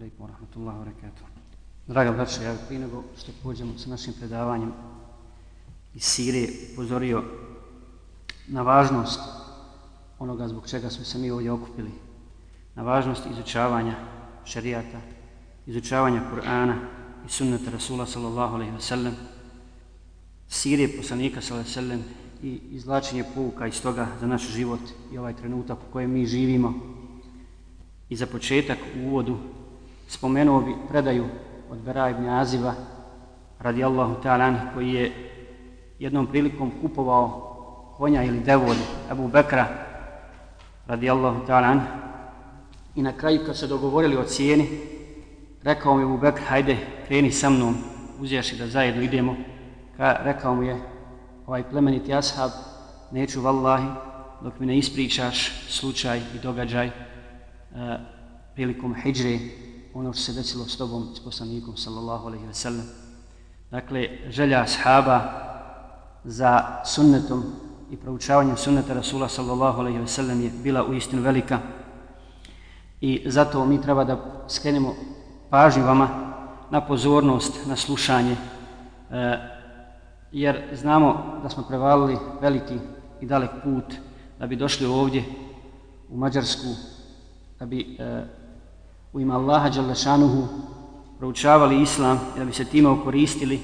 alaikum wa rahmatullahi wa barakatuh. Draga braća, ja prije nego što pođemo sa našim predavanjem iz Sirije upozorio na važnost onoga zbog čega smo se mi ovdje okupili, na važnost izučavanja šarijata, izučavanja Kur'ana i sunnata Rasula sallallahu alaihi wa sallam, Sirije poslanika sallallahu alaihi wa sallam i izlačenje pouka iz toga za naš život i ovaj trenutak u kojem mi živimo. I za početak u uvodu spomenuo bi predaju od Bera ibn Aziva radijallahu ta'ala koji je jednom prilikom kupovao konja ili devu od Abu Bekra radijallahu ta'ala i na kraju kad se dogovorili o cijeni rekao mi Abu Bekr hajde kreni sa mnom uzjaši da zajedno idemo. Ka, rekao mu je ovaj plemeniti ashab neću vallahi dok mi ne ispričaš slučaj i događaj uh, prilikom hijđre ono što se desilo s tobom s poslanikom sallallahu alaihi ve sellem. Dakle, želja ashaba za sunnetom i proučavanjem sunneta Rasula sallallahu alaihi ve sellem je bila u istinu velika i zato mi treba da skrenemo pažnju vama na pozornost, na slušanje eh, jer znamo da smo prevalili veliki i dalek put da bi došli ovdje u Mađarsku da bi eh, u ime Allaha Đalešanuhu proučavali islam i da bi se time okoristili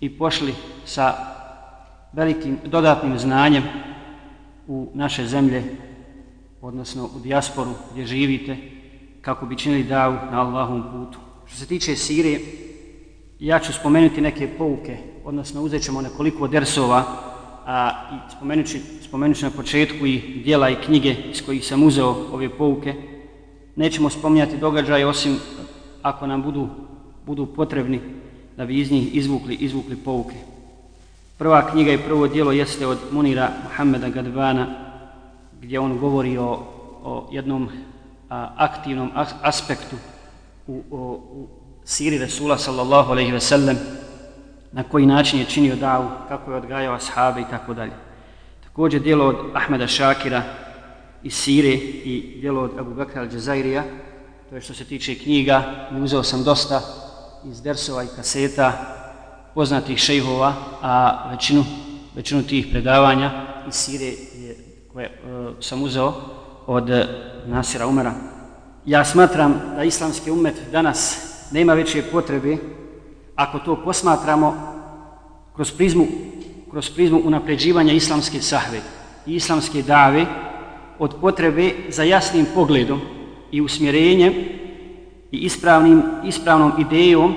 i pošli sa velikim dodatnim znanjem u naše zemlje, odnosno u dijasporu gdje živite, kako bi činili davu na Allahom putu. Što se tiče Sirije, ja ću spomenuti neke pouke, odnosno uzet ćemo nekoliko dersova, a i spomenut ću, spomenut ću na početku i dijela i knjige iz kojih sam uzeo ove pouke, nećemo spominjati događaje osim ako nam budu, budu potrebni da bi iz njih izvukli, izvukli pouke. Prva knjiga i prvo dijelo jeste od Munira Muhammeda Gadvana gdje on govori o, o jednom a, aktivnom aspektu u, o, u siri Resula sallallahu alaihi ve sellem na koji način je činio davu, kako je odgajao ashabe i tako dalje. Također dijelo od Ahmeda Šakira iz Sire i djelo od Abu Bakr al-đazairija, to je što se tiče knjiga, i uzeo sam dosta iz dersova i kaseta poznatih šejhova, a većinu, većinu tih predavanja iz Sire je, koje e, sam uzeo od e, Nasira Umera. Ja smatram da islamski umet danas nema veće potrebe ako to posmatramo kroz prizmu, kroz prizmu unapređivanja islamske sahve i islamske dave, od potrebe za jasnim pogledom i usmjerenjem i ispravnim, ispravnom idejom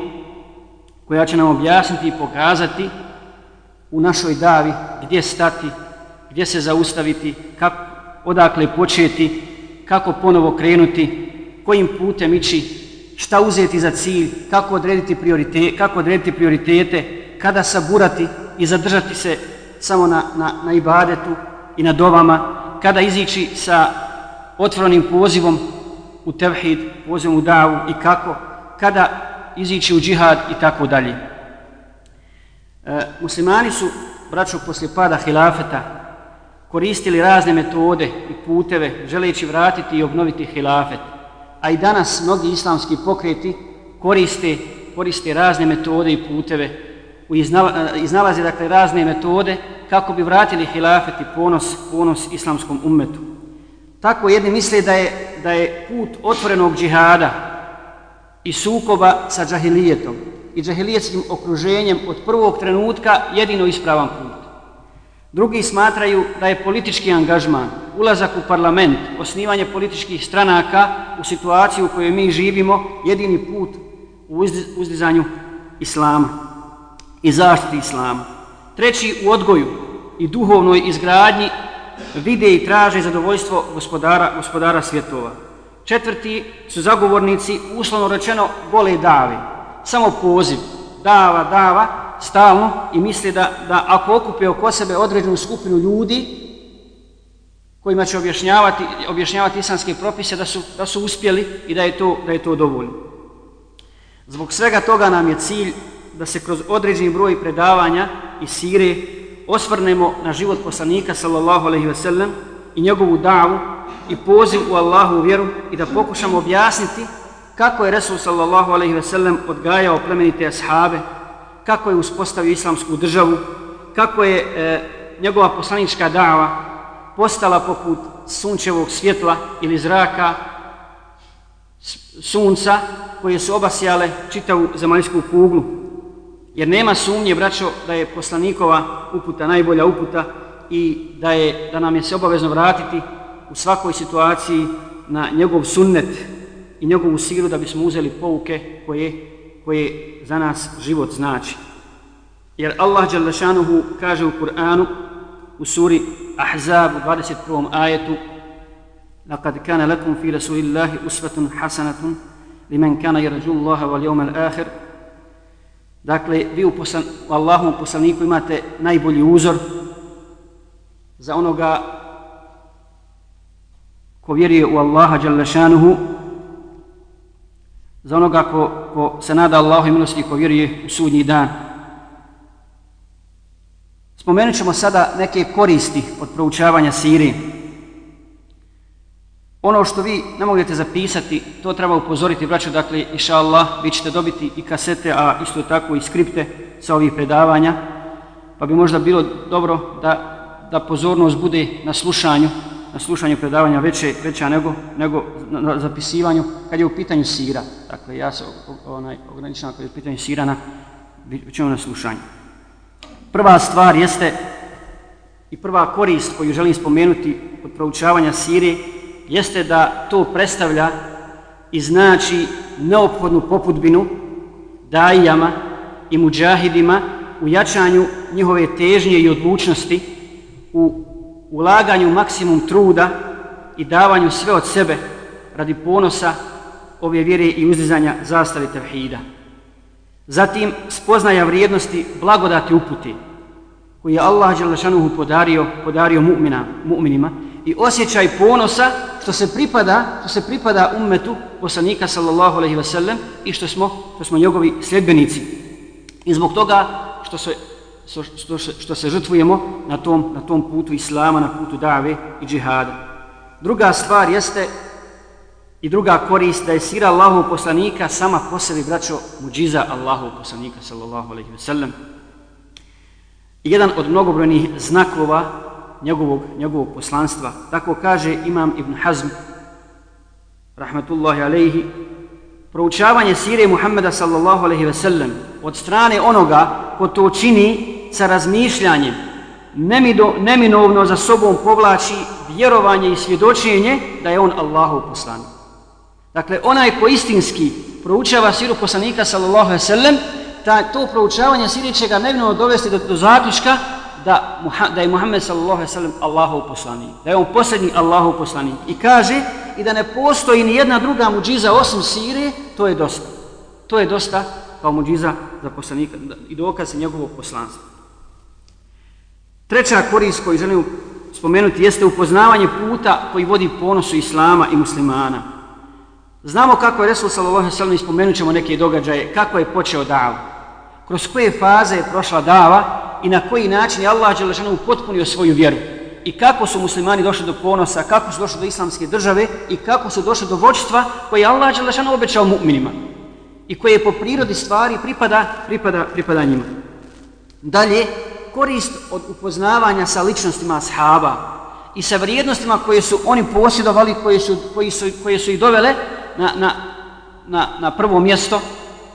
koja će nam objasniti i pokazati u našoj davi gdje stati, gdje se zaustaviti, kako, odakle početi, kako ponovo krenuti, kojim putem ići, šta uzeti za cilj, kako odrediti, priorite, kako odrediti prioritete, kada saburati i zadržati se samo na, na, na ibadetu i na dovama, kada izići sa otvorenim pozivom u tevhid, pozivom u davu i kako, kada izići u džihad i tako dalje. E, muslimani su, braćo, poslije pada hilafeta, koristili razne metode i puteve, želeći vratiti i obnoviti hilafet. A i danas mnogi islamski pokreti koriste, koriste razne metode i puteve, iznalaze dakle, razne metode kako bi vratili hilafet i ponos, ponos islamskom ummetu. Tako jedni misle da je, da je put otvorenog džihada i sukoba sa džahilijetom i džahilijetskim okruženjem od prvog trenutka jedino ispravan put. Drugi smatraju da je politički angažman, ulazak u parlament, osnivanje političkih stranaka u situaciju u kojoj mi živimo jedini put u uzdizanju islama i zaštiti islama. Treći u odgoju i duhovnoj izgradnji vide i traže zadovoljstvo gospodara, gospodara svjetova. Četvrti su zagovornici uslovno rečeno gole dave. Samo poziv, dava, dava, stalno i misle da, da ako okupe oko sebe određenu skupinu ljudi kojima će objašnjavati, objašnjavati islamske propise da su, da su uspjeli i da je, to, da je to dovoljno. Zbog svega toga nam je cilj da se kroz određeni broj predavanja i sire osvrnemo na život poslanika sallallahu alejhi ve sellem i njegovu davu i poziv u Allahu vjeru i da pokušamo objasniti kako je Resul sallallahu alaihi ve sellem odgajao plemenite ashabe, kako je uspostavio islamsku državu, kako je e, njegova poslanička dava postala poput sunčevog svjetla ili zraka, sunca koje su obasjale čitavu zemaljsku kuglu. Jer nema sumnje, braćo, da je poslanikova uputa najbolja uputa i da, je, da nam je se obavezno vratiti u svakoj situaciji na njegov sunnet i njegovu siru da bismo uzeli pouke koje, koje za nas život znači. Jer Allah Đalešanuhu kaže u Kur'anu u suri Ahzab u 21. ajetu لقد كان لكم في رسول الله أسوة حسنة لمن كان يرجو الله واليوم الآخر Dakle, vi u, poslan, u Allahom poslaniku imate najbolji uzor za onoga ko vjeruje u Allaha Đalešanuhu, za onoga ko, ko se nada Allahu i milosti ko vjeruje u sudnji dan. Spomenut ćemo sada neke koristi od proučavanja Sirije. Ono što vi ne možete zapisati, to treba upozoriti, braćo, dakle, iša Allah, vi ćete dobiti i kasete, a isto tako i skripte sa ovih predavanja, pa bi možda bilo dobro da, da pozornost bude na slušanju, na slušanju predavanja veće, veća nego, nego na, zapisivanju, kad je u pitanju sira. Dakle, ja se onaj, ograničam kad je u pitanju sira na, ćemo na slušanju. Prva stvar jeste i prva korist koju želim spomenuti od proučavanja sire, jeste da to predstavlja i znači neophodnu poputbinu dajama i muđahidima u jačanju njihove težnje i odlučnosti u ulaganju maksimum truda i davanju sve od sebe radi ponosa ove vjere i uzdizanja zastave tevhida. Zatim spoznaja vrijednosti blagodati uputi koji je Allah Đelešanuhu podario, podario mu'mina, mu'minima i osjećaj ponosa što se pripada, što se pripada ummetu poslanika sallallahu alejhi ve sellem i što smo što smo njegovi sledbenici. I zbog toga što se što, što, što se žrtvujemo na tom na tom putu islama, na putu dave i džihada. Druga stvar jeste i druga korist da je sira Allahu poslanika sama po sebi braćo muđiza Allahu poslanika sallallahu alejhi ve sellem. Jedan od mnogobrojnih znakova njegovog, njegovog poslanstva. Tako kaže Imam Ibn Hazm, rahmetullahi alaihi, proučavanje sire Muhammeda sallallahu alaihi ve sellem od strane onoga ko to čini sa razmišljanjem nemido, neminovno za sobom povlači vjerovanje i svjedočenje da je on Allahov poslanik. Dakle, onaj ko istinski proučava siru poslanika sallallahu alaihi ve sellem, ta, to proučavanje sire će ga neminovno dovesti do, do zaključka da, da je Muhammed sallallahu alejhi ve sellem Allahov poslanik, da je on posljednji Allahov poslanik. I kaže i da ne postoji ni jedna druga muđiza osim sire, to je dosta. To je dosta kao muđiza za poslanika i dokaz njegovog poslanstva. Treća korist koju želim spomenuti jeste upoznavanje puta koji vodi ponosu Islama i muslimana. Znamo kako je Resul sallallahu alejhi ve sellem spomenut ćemo neke događaje, kako je počeo davu. Kroz koje faze je prošla dava i na koji način je Allah Đelešanu upotpunio svoju vjeru. I kako su muslimani došli do ponosa, kako su došli do islamske države i kako su došli do vođstva koje je Allah Đelešanu obećao mu'minima. I koje je po prirodi stvari pripada, pripada, pripada njima. Dalje, korist od upoznavanja sa ličnostima ashaba i sa vrijednostima koje su oni posjedovali, koje su, koje su, koje su ih dovele na, na, na, na prvo mjesto,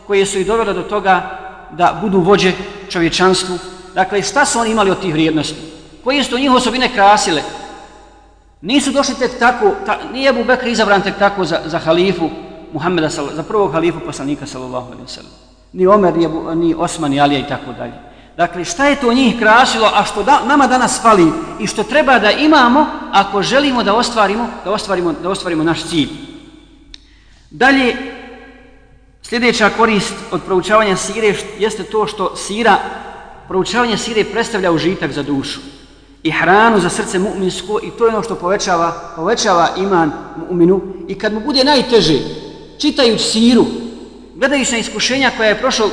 koje su ih dovele do toga da budu vođe čovječanstvu, Dakle, šta su oni imali od tih vrijednosti? Koje su to njihove osobine krasile? Nisu došli tek tako, ta, nije Abu Bekr izabran tek tako za, za halifu Muhammeda, za prvog halifu poslanika, sallallahu alaihi wa sallam. Ni Omer, ni, Abu, ni Osman, ni Alija i tako dalje. Dakle, šta je to njih krasilo, a što da, nama danas fali i što treba da imamo ako želimo da ostvarimo, da ostvarimo, da ostvarimo naš cilj. Dalje, sljedeća korist od proučavanja sire jeste to što sira proučavanje sire predstavlja užitak za dušu i hranu za srce mu'minsko i to je ono što povećava, povećava iman mu'minu i kad mu bude najteže čitajući siru gledajući na iskušenja koja je prošao,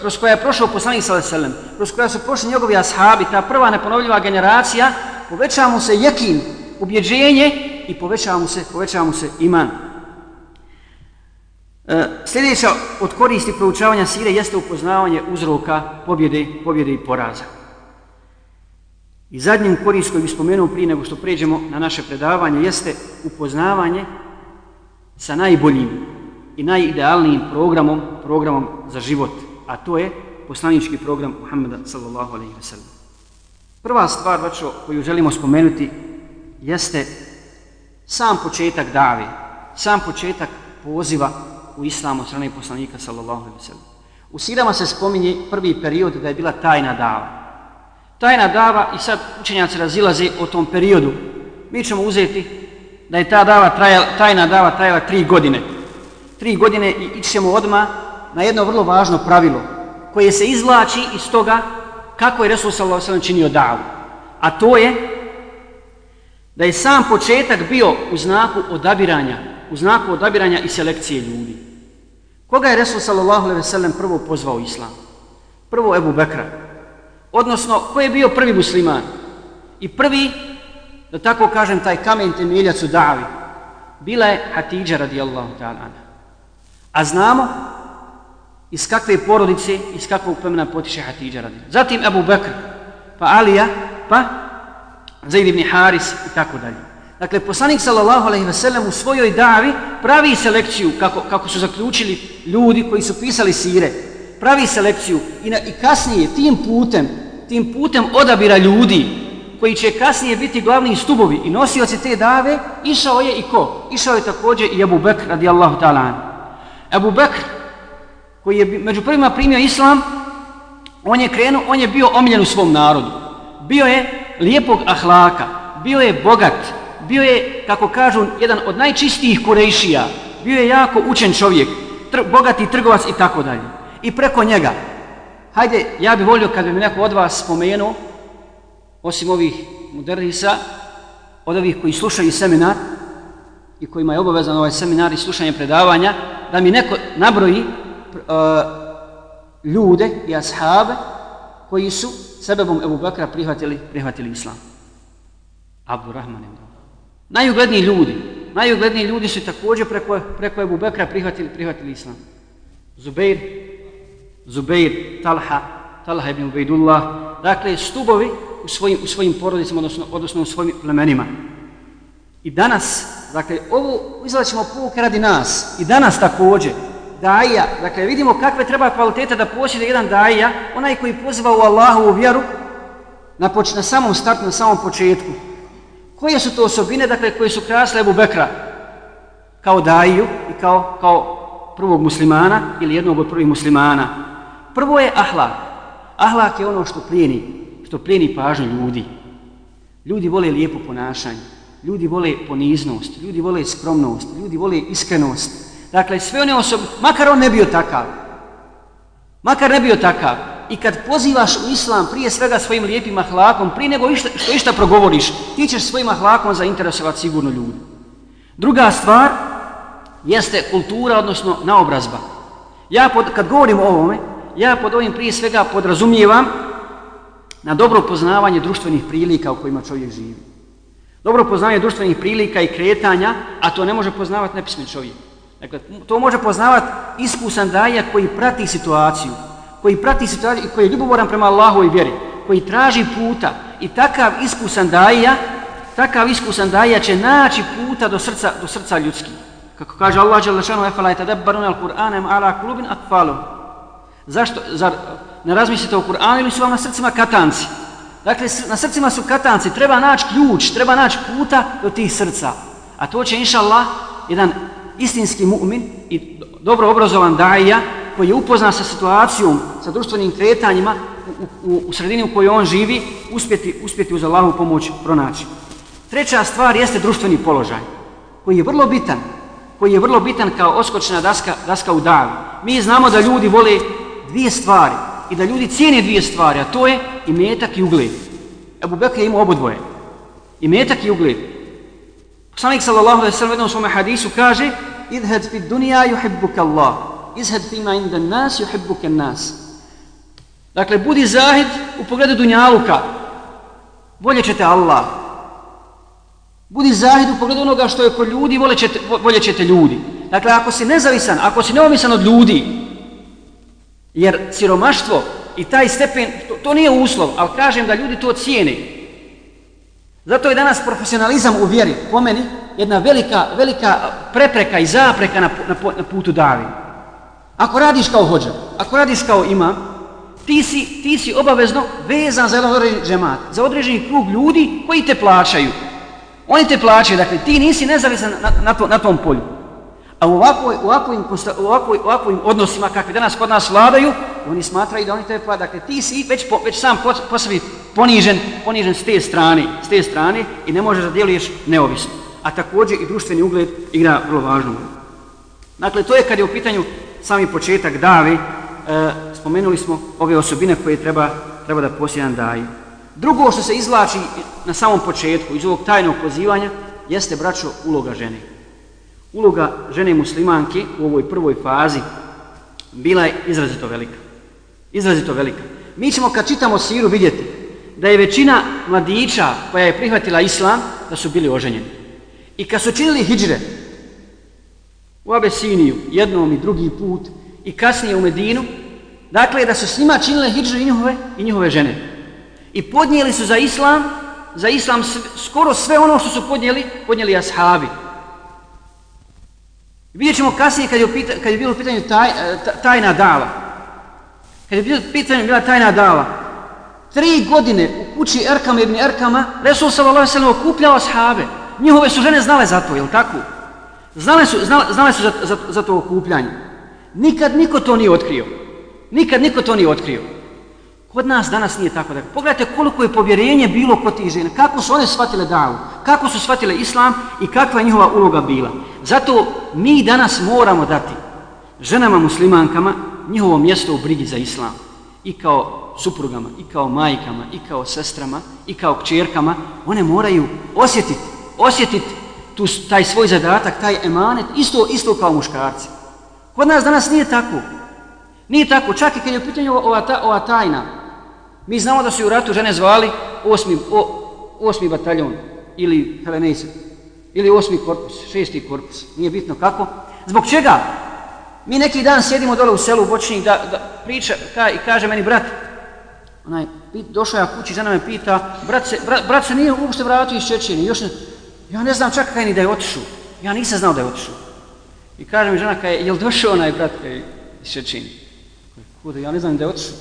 kroz koja je prošao poslanik sallallahu alejhi ve sellem, kroz koja su prošli njegovi ashabi, ta prva neponovljiva generacija, povećava mu se jekin, ubjeđenje i povećava mu se, povećava mu se iman. E, sljedeća od koristi proučavanja sire jeste upoznavanje uzroka pobjede, pobjede i poraza. I zadnjim korist koji bih spomenuo prije nego što pređemo na naše predavanje jeste upoznavanje sa najboljim i najidealnijim programom, programom za život, a to je poslanički program Muhammeda sallallahu alaihi wa sallam. Prva stvar vačo, koju želimo spomenuti jeste sam početak dave, sam početak poziva u islamu strane poslanika sallallahu alaihi ve sellem. U sirama se spominje prvi period da je bila tajna dava. Tajna dava i sad učenjaci razilaze o tom periodu. Mi ćemo uzeti da je ta dava trajala, tajna dava trajala tri godine. Tri godine i ićemo odma na jedno vrlo važno pravilo koje se izvlači iz toga kako je Resul sallallahu alejhi ve sellem činio davu. A to je da je sam početak bio u znaku odabiranja, u znaku odabiranja i selekcije ljudi. Koga je Resul sallallahu alejhi ve sellem prvo pozvao islam? Prvo Ebu Bekra. Odnosno, ko je bio prvi musliman? I prvi, da tako kažem, taj kamen temeljac u davi, bila je Hatidža radijallahu ta'ala. A znamo iz kakve porodice, iz kakvog plemena potiše Hatidža radijallahu Zatim Abu Bekr, pa Alija, pa Zaid ibn Haris i tako dalje. Dakle, poslanik sallallahu alaihi ve sellem u svojoj davi pravi selekciju, kako, kako su zaključili ljudi koji su pisali sire, pravi selekciju i, na, i kasnije tim putem, tim putem odabira ljudi koji će kasnije biti glavni stubovi i nosioci te dave, išao je i ko? Išao je također i Abu Bekr radijallahu ta'ala. Abu Bekr koji je među prvima primio islam, on je krenuo, on je bio omiljen u svom narodu. Bio je lijepog ahlaka, bio je bogat, bio je, kako kažu, jedan od najčistijih kurejšija, bio je jako učen čovjek, tr bogati trgovac i tako dalje. I preko njega, hajde, ja bih volio kad bi mi neko od vas spomenuo, osim ovih modernisa, od ovih koji slušaju seminar, i kojima je obavezan ovaj seminar i slušanje predavanja, da mi neko nabroji uh, ljude i ashabe koji su sebebom Ebu Bekra prihvatili, prihvatili islam. Abdurrahman ibn Najugledniji ljudi, najugledniji ljudi su također preko, preko Ebu Bekra prihvatili, prihvatili islam. Zubeir, Zubeir, Talha, Talha ibn Ubejdullah, dakle stubovi u svojim, u svojim porodicama, odnosno, odnosno u svojim plemenima. I danas, dakle, ovo izlačimo pouke radi nas, i danas također, daija, dakle vidimo kakve treba kvalitete da posjede jedan daija, onaj koji poziva u Allahu u vjeru na, poč na samom startu, na samom početku. Koje su to osobine, dakle, koje su krasle Ebu Bekra? Kao daju i kao, kao prvog muslimana ili jednog od prvih muslimana? Prvo je ahlak. Ahlak je ono što plijeni, što plijeni pažnju ljudi. Ljudi vole lijepo ponašanje, ljudi vole poniznost, ljudi vole skromnost, ljudi vole iskrenost, Dakle, sve one osobe, makar on ne bio takav, makar ne bio takav, i kad pozivaš u islam prije svega svojim lijepim ahlakom, prije nego išta, što išta progovoriš, ti ćeš svojim ahlakom zainteresovati sigurno ljudi. Druga stvar jeste kultura, odnosno naobrazba. Ja pod, kad govorim o ovome, ja pod ovim prije svega podrazumijevam na dobro poznavanje društvenih prilika u kojima čovjek živi. Dobro poznavanje društvenih prilika i kretanja, a to ne može poznavati nepismen čovjek. Dakle, to može poznavati iskusan daja koji prati situaciju, koji prati situaciju i koji je ljubomoran prema Allahu i vjeri, koji traži puta i takav iskusan daija, takav iskusan daija će naći puta do srca, do srca ljudskih. Kako kaže Allah dželle efala je tadabbarun al Kur'anem ala kulubin akfalom. Zašto zar ne razmislite o Kur'anu ili su vam na srcima katanci? Dakle, na srcima su katanci, treba naći ključ, treba naći puta do tih srca. A to će, inša Allah, jedan istinski mu'min i dobro obrazovan daija koji je upoznan sa situacijom, sa društvenim kretanjima u, u, u sredini u kojoj on živi, uspjeti, uspjeti uz Allahu pomoć pronaći. Treća stvar jeste društveni položaj, koji je vrlo bitan, koji je vrlo bitan kao oskočna daska, daska u davi. Mi znamo da ljudi vole dvije stvari i da ljudi cijene dvije stvari, a to je i metak i ugled. Ebu Bekr je imao obodvoje. I metak i ugled. Poslanik sallallahu alejhi ve sellem u jednom svom hadisu kaže: "Idhad fi dunya yuhibbuka Allah, izhed fima inda nas juhibbuke nas." Dakle, budi zahid u pogledu dunjaluka. Volje ćete Allah. Budi zahid u pogledu onoga što je kod ljudi, volje ćete, volje ćete ljudi. Dakle, ako si nezavisan, ako si neovisan od ljudi, jer siromaštvo i taj stepen, to, to nije uslov, ali kažem da ljudi to cijene. Zato je danas profesionalizam u vjeri, po meni, jedna velika, velika prepreka i zapreka na, na, na putu davi. Ako radiš kao hođa, ako radiš kao ima, ti si, ti si obavezno vezan za jedan određeni džemat, za određeni krug ljudi koji te plaćaju. Oni te plaćaju, dakle, ti nisi nezavisan na, na, to, na tom polju. A u ovakvoj, u ovakvim, u ovakvoj, u ovakvim odnosima kakvi danas kod nas vladaju, oni smatraju da oni te plaćaju. Dakle, ti si već, po, već sam po, po sebi ponižen, ponižen s te strane, s te strane i ne možeš da djeluješ neovisno. A također i društveni ugled igra vrlo važnu. Dakle, to je kad je u pitanju sami početak davi, e, spomenuli smo ove osobine koje treba, treba da posjedan daje. Drugo što se izvlači na samom početku iz ovog tajnog pozivanja jeste, braćo, uloga žene. Uloga žene muslimanke u ovoj prvoj fazi bila je izrazito velika. Izrazito velika. Mi ćemo kad čitamo siru vidjeti da je većina mladića koja je prihvatila islam da su bili oženjeni. I kad su činili hijđre u Abesiniju jednom i drugi put i kasnije u Medinu, dakle da su s njima činile hijđu i njihove, i njihove žene i podnijeli su za islam, za islam skoro sve ono što su podnijeli, podnijeli ashabi. Vidjet ćemo kasnije kad je, pita, kad je bilo pitanje taj, e, tajna dala. Kad je bilo pitanje bila tajna dala. Tri godine u kući Erkama ibn Erkama, Resul sallallahu sallam okupljao ashabe. Njihove su žene znale za to, jel tako? Znale su, znale, znale su za, za, za to okupljanje. Nikad niko to nije otkrio. Nikad niko to nije otkrio. Kod nas danas nije tako. Dakle, pogledajte koliko je povjerenje bilo kod tih žena, kako su one shvatile davu, kako su shvatile islam i kakva je njihova uloga bila. Zato mi danas moramo dati ženama muslimankama njihovo mjesto u brigi za islam. I kao suprugama, i kao majkama, i kao sestrama, i kao kćerkama, one moraju osjetiti, osjetiti tu, taj svoj zadatak, taj emanet, isto, isto kao muškarci. Kod nas danas nije tako. Nije tako, čak i kad je u pitanju ova, ta, ova tajna, Mi znamo da su u ratu žene zvali osmi, o, osmi bataljon ili Helenejse ili osmi korpus, šesti korpus, nije bitno kako. Zbog čega? Mi neki dan sjedimo dole u selu u Bočini da, da priča ka, i kaže meni brat, onaj, došao ja kući, žena me pita, brat se, brat, brat se nije uopšte vratio iz Čečenje, još ne, ja ne znam čak kaj ni da je otišao, ja nisam znao da je otišao. I kaže mi žena, kaj, jel došao onaj brat kaj, iz Čečenje? Kuda, ja ne znam da je otišao.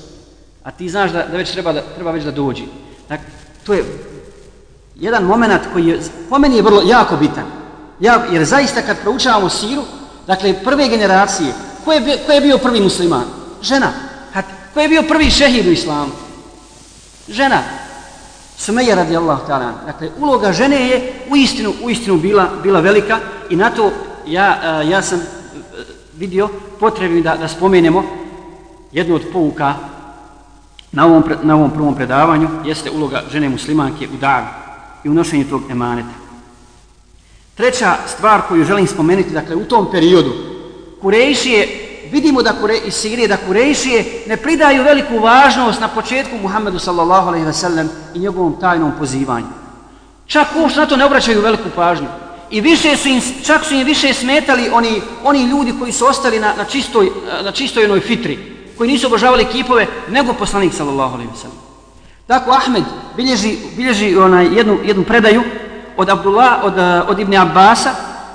A ti znaš da, da već treba, da, treba već da dođi. Dakle, to je jedan moment koji je, po meni je vrlo jako bitan. Ja, jer zaista kad proučavamo siru, dakle, prve generacije, ko je, ko je bio prvi musliman? Žena. Hat, ko je bio prvi šehid u islamu? Žena. Sumeja radi Allah ta'ala. Dakle, uloga žene je u istinu, u istinu bila, bila velika i na to ja, e, ja sam e, vidio potrebni da, da spomenemo jednu od pouka na ovom, na ovom prvom predavanju jeste uloga žene muslimanke u davi i u nošenju tog emaneta. Treća stvar koju želim spomenuti, dakle u tom periodu, Kurejšije, vidimo da Kure, iz Sirije, da Kurejšije ne pridaju veliku važnost na početku Muhammedu sallallahu alaihi ve sellem i njegovom tajnom pozivanju. Čak uopšte na to ne obraćaju veliku pažnju. I više su im, čak su im više smetali oni, oni ljudi koji su ostali na, na čistoj, na čistoj onoj fitri, koji nisu obožavali kipove, nego poslanik sallallahu alejhi ve sellem. Tako Ahmed bilježi, bilježi onaj jednu, jednu predaju od Abdullah, od, eh, od Ibn Abbasa,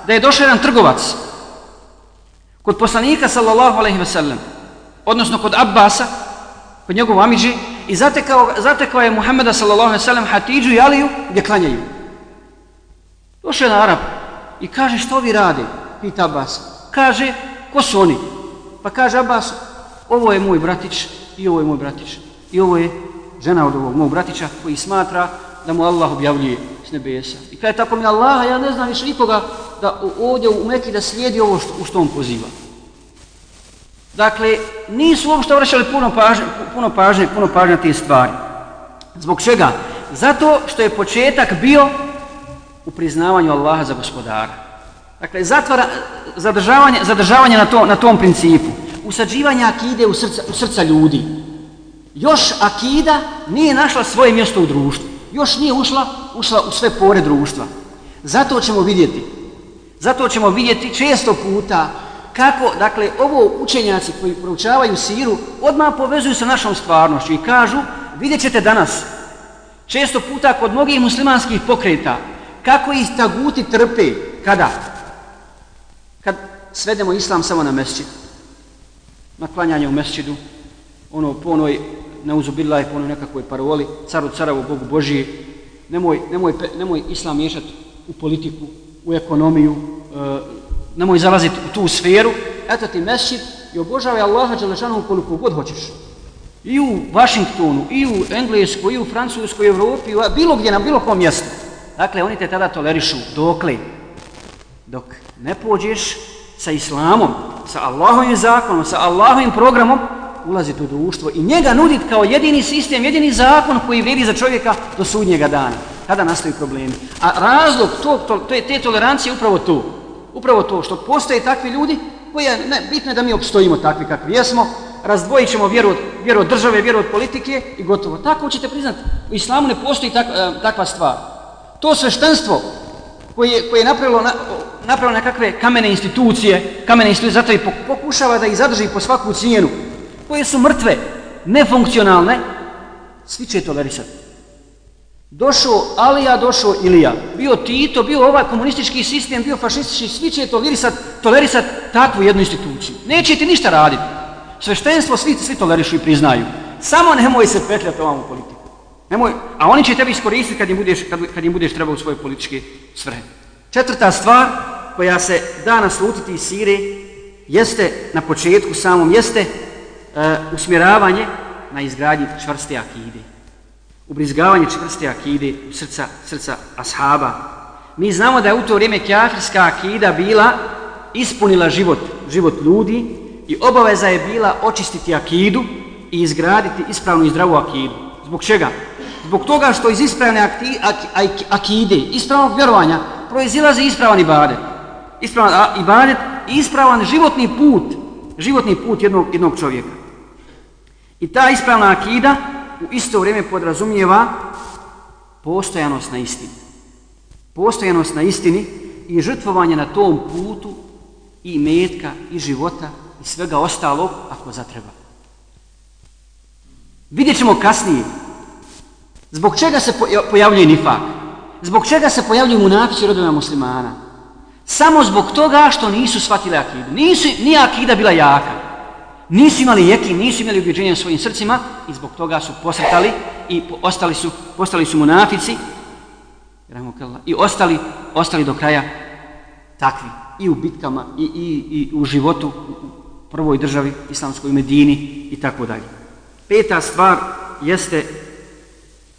da je došao jedan trgovac kod poslanika sallallahu alejhi ve sellem, odnosno kod Abbasa, kod njegovog amidži, i zatekao, zatekao je Muhameda sallallahu alejhi ve sellem Hatidžu i Aliju gdje klanjaju. Došao je na Arab i kaže što vi radi? Pita Abbas. Kaže, ko su oni? Pa kaže Abbas, ovo je moj bratić i ovo je moj bratić. I ovo je žena od ovog mog bratića koji smatra da mu Allah objavljuje s nebesa. I kada je tako mi Allaha, ja ne znam više nikoga da ovdje u Meki da slijedi ovo što, u što on poziva. Dakle, nisu uopšte vraćali puno pažnje, puno pažnje, puno pažnje te stvari. Zbog čega? Zato što je početak bio u priznavanju Allaha za gospodara. Dakle, zatvara, zadržavanje, zadržavanje na, to, na tom principu usađivanje akide u srca, u srca ljudi. Još akida nije našla svoje mjesto u društvu. Još nije ušla, ušla u sve pore društva. Zato ćemo vidjeti Zato ćemo vidjeti često puta kako, dakle, ovo učenjaci koji proučavaju siru odmah povezuju sa našom stvarnošću i kažu, vidjet ćete danas, često puta kod mnogih muslimanskih pokreta, kako ih taguti trpe, kada? Kad svedemo islam samo na mesčid, na klanjanje u mesčidu, ono po onoj neuzubila je po onoj nekakvoj paroli, caru caravu, Bogu Božije, nemoj, nemoj, nemoj islam miješati u politiku, u ekonomiju, e, nemoj zalaziti u tu sferu, eto ti mesjid i obožavaj Allaha Đelešanu koliko god hoćeš. I u Vašingtonu, i u Engleskoj, i u Francuskoj, i u Evropi, bilo gdje, na bilo kom mjestu. Dakle, oni te tada tolerišu. Dokle? Dok ne pođeš sa islamom, sa Allahovim zakonom, sa Allahovim programom, ulaziti u društvo i njega nuditi kao jedini sistem, jedini zakon koji vrijedi za čovjeka do sudnjega dana. Kada nastaju problemi. A razlog to, to, to je te tolerancije upravo tu. Upravo to što postoje takvi ljudi koje, ne, bitno je da mi obstojimo takvi kakvi jesmo, razdvojit ćemo vjeru od, vjeru od države, vjeru od politike i gotovo. Tako ćete priznati, u islamu ne postoji tak, e, takva stvar. To sveštenstvo koje, koje je napravilo, na, napravilo nekakve kamene institucije, kamene institucije, zato i pokušava da ih zadrži po svaku cijenu, koje su mrtve, nefunkcionalne, svi će tolerisati. Došao Alija, došao Ilija. Bio Tito, bio ovaj komunistički sistem, bio fašistički, svi će tolerisat, tolerisat takvu jednu instituciju. Neće ti ništa raditi. Sveštenstvo svi, svi tolerišu i priznaju. Samo nemoj se petljati ovam u politiku. Nemoj, a oni će tebi iskoristiti kad im budeš, kad, kad im budeš trebao u svoje političke svrhe. Četvrta stvar koja se da naslutiti iz Sire jeste na početku samom, jeste E, usmjeravanje na izgradnji čvrste akide. Ubrizgavanje čvrste akide u srca, srca ashaba. Mi znamo da je u to vrijeme kjafirska akida bila ispunila život, život ljudi i obaveza je bila očistiti akidu i izgraditi ispravnu i zdravu akidu. Zbog čega? Zbog toga što iz ispravne akti, ak, ak, akide, ispravnog vjerovanja, proizilazi ispravan ibadet. Ispravan ibadet i ispravan životni put, životni put jednog, jednog čovjeka. I ta ispravna akida u isto vrijeme podrazumijeva postojanost na istini. Postojanost na istini i žrtvovanje na tom putu i metka i života i svega ostalog ako zatreba. Vidjet ćemo kasnije zbog čega se pojavljuje nifak, zbog čega se pojavljuju munafici rodovima muslimana. Samo zbog toga što nisu shvatili akidu. Nisu, nije akida bila jaka. Nisu imali jeki, nisu imali ubjeđenje svojim srcima i zbog toga su posretali i ostali su, postali su munafici i ostali, ostali do kraja takvi i u bitkama i, i, i u životu u prvoj državi islamskoj Medini i tako dalje. Peta stvar jeste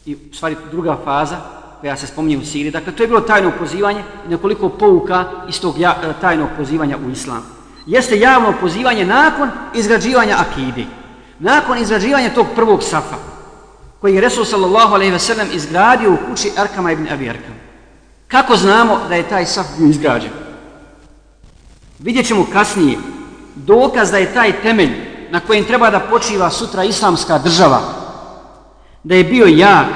i u stvari druga faza koja se spominje u Siriji. Dakle, to je bilo tajno pozivanje i nekoliko pouka iz tog e, tajnog pozivanja u islamu jeste javno pozivanje nakon izgrađivanja akide. Nakon izgrađivanja tog prvog safa, koji je Resul sallallahu alaihi ve sellem izgradio u kući Arkama ibn Abi Arkam. Kako znamo da je taj saf bio izgrađen? Vidjet ćemo kasnije dokaz da je taj temelj na kojem treba da počiva sutra islamska država, da je bio jak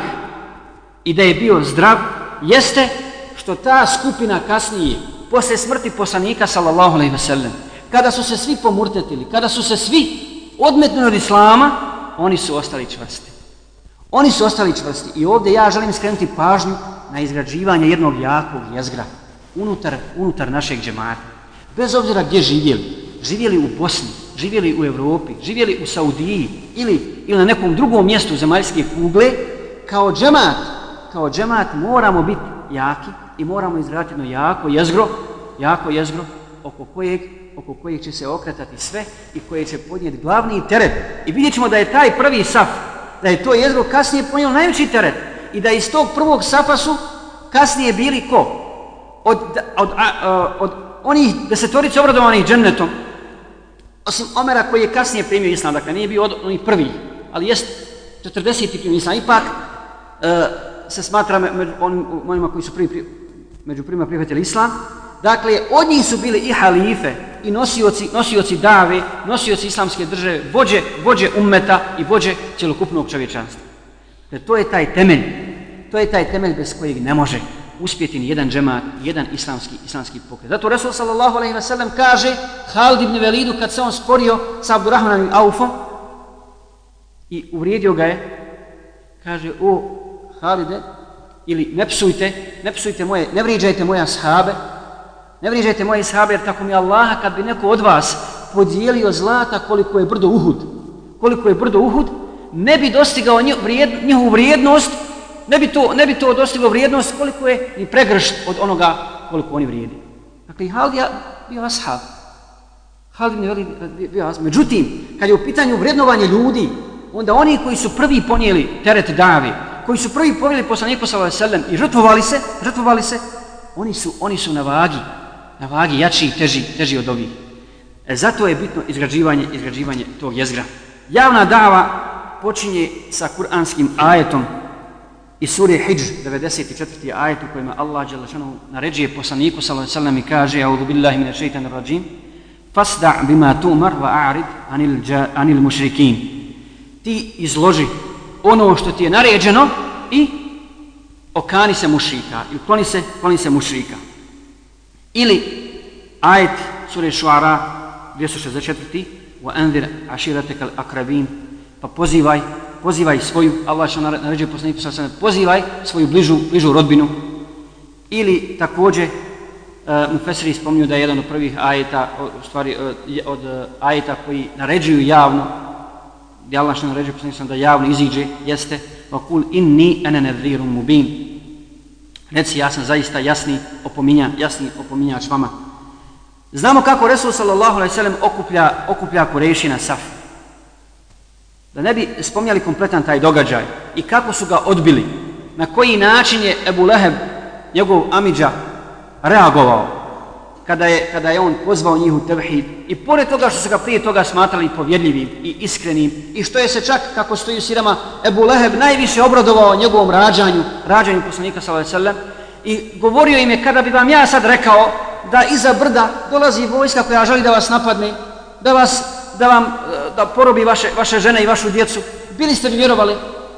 i da je bio zdrav, jeste što ta skupina kasnije, posle smrti poslanika sallallahu alaihi ve sellem, kada su se svi pomurtetili, kada su se svi odmetnuli od islama, oni su ostali čvrsti. Oni su ostali čvrsti. I ovdje ja želim skrenuti pažnju na izgrađivanje jednog jakog jezgra unutar, unutar našeg džemata. Bez obzira gdje živjeli. Živjeli u Bosni, živjeli u Evropi, živjeli u Saudiji ili, ili na nekom drugom mjestu zemaljske kugle, kao džemat, kao džemat moramo biti jaki i moramo izgraditi jedno jako jezgro, jako jezgro oko kojeg oko kojih će se okretati sve i koje će podnijeti glavni teret. I vidjet ćemo da je taj prvi saf, da je to jezgro kasnije ponijelo najveći teret i da iz tog prvog safa su kasnije bili ko? Od, od, a, e, od onih desetorice obradovanih džennetom, osim Omera koji je kasnije primio islam, dakle nije bio od onih prvih, ali jest 40. primio islam, ipak uh, se smatra među onima koji su prvi, među prvima prihvatili islam, Dakle, od njih su bili i halife, i nosioci, nosioci dave, nosioci islamske države, vođe, vođe ummeta i vođe cjelokupnog čovječanstva. Jer to je taj temelj, to je taj temelj bez kojeg ne može, uspjeti ni jedan džemat, jedan islamski, islamski pokret. Zato Resul sallallahu alaihi ve sellem kaže Halid ibn Velidu kad se on sporio sa Abdurrahmanom Aufom i uvrijedio ga je, kaže, o Halide, ili ne psujte, ne psujte moje, ne vriđajte moje ashabe, ne vriđajte moje sahabe jer tako mi Allaha, kad bi neko od vas podijelio zlata koliko je brdo Uhud, koliko je brdo Uhud, ne bi dostigao njihovu vrijednost, ne bi, to, ne bi to dostigao vrijednost koliko je ni pregršt od onoga koliko oni vrijedi. Dakle, Halid je bio ashab. Halid je bio ashab. Međutim, kad je u pitanju vrednovanje ljudi, onda oni koji su prvi ponijeli teret davi, koji su prvi ponijeli poslaniku sallallahu alejhi ve sellem i žrtvovali se, žrtvovali se, oni su oni su na vagi, na vagi jači i teži, teži od ovih. E, zato je bitno izgrađivanje, izgrađivanje tog jezgra. Javna dava počinje sa kuranskim ajetom i suri Hijj 94. ajet u kojima Allah dželle naređuje poslaniku sallallahu alejhi ve sellem i kaže: "A'udhu billahi minash shaitanir rajim. Fasda' bima tu'mar wa a'rid 'anil anil mushrikin." ti izloži ono što ti je naređeno i okani se mušrika i kloni se, kloni se mušrika. Ili ajet sura Šuara 264. wa anzir ashiratakal akrabin pa pozivaj pozivaj svoju Allah što naređuje poslaniku sa sve pozivaj svoju bližu bližu rodbinu ili takođe uh, Mufesiri spomnju da je jedan od prvih ajeta u stvari uh, od uh, ajeta koji naređuju javno gdje Allah što naređuje poslanik da javno iziđe, jeste وَقُلْ إِنِّي أَنَا نَذِيرٌ مُبِينٌ Reci, ja sam zaista jasni opominja, jasni opominjač vama. Znamo kako Resul sallallahu alaihi sallam okuplja, okuplja Kureši na Saf. Da ne bi spomnjali kompletan taj događaj i kako su ga odbili, na koji način je Ebu Leheb, njegov Amidža, reagovao kada je, kada je on pozvao njih u tevhid i pored toga što su ga prije toga smatrali povjedljivim i iskrenim i što je se čak, kako stoji u sirama, Ebu Leheb najviše obradovao njegovom rađanju, rađanju poslanika s.a.v. i govorio im je kada bi vam ja sad rekao da iza brda dolazi vojska koja želi da vas napadne, da vas da vam da porobi vaše, vaše žene i vašu djecu, bili ste bi vjerovali,